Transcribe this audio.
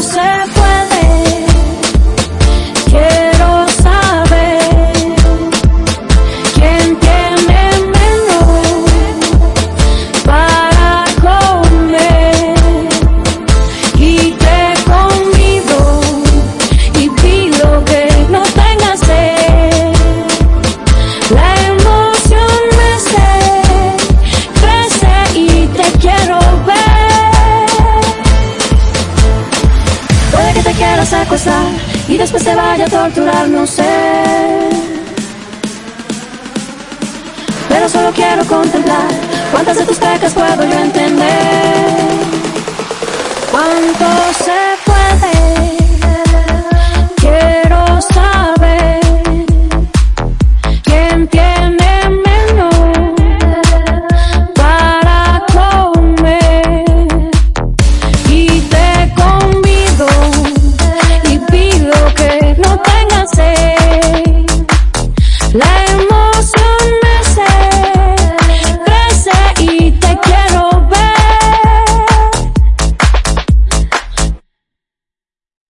no se quiera secuestrar y después te vaya a torturar, no sé. Pero solo quiero contemplar cuántas de tus pecas puedo yo entender. ¿Cuánto se?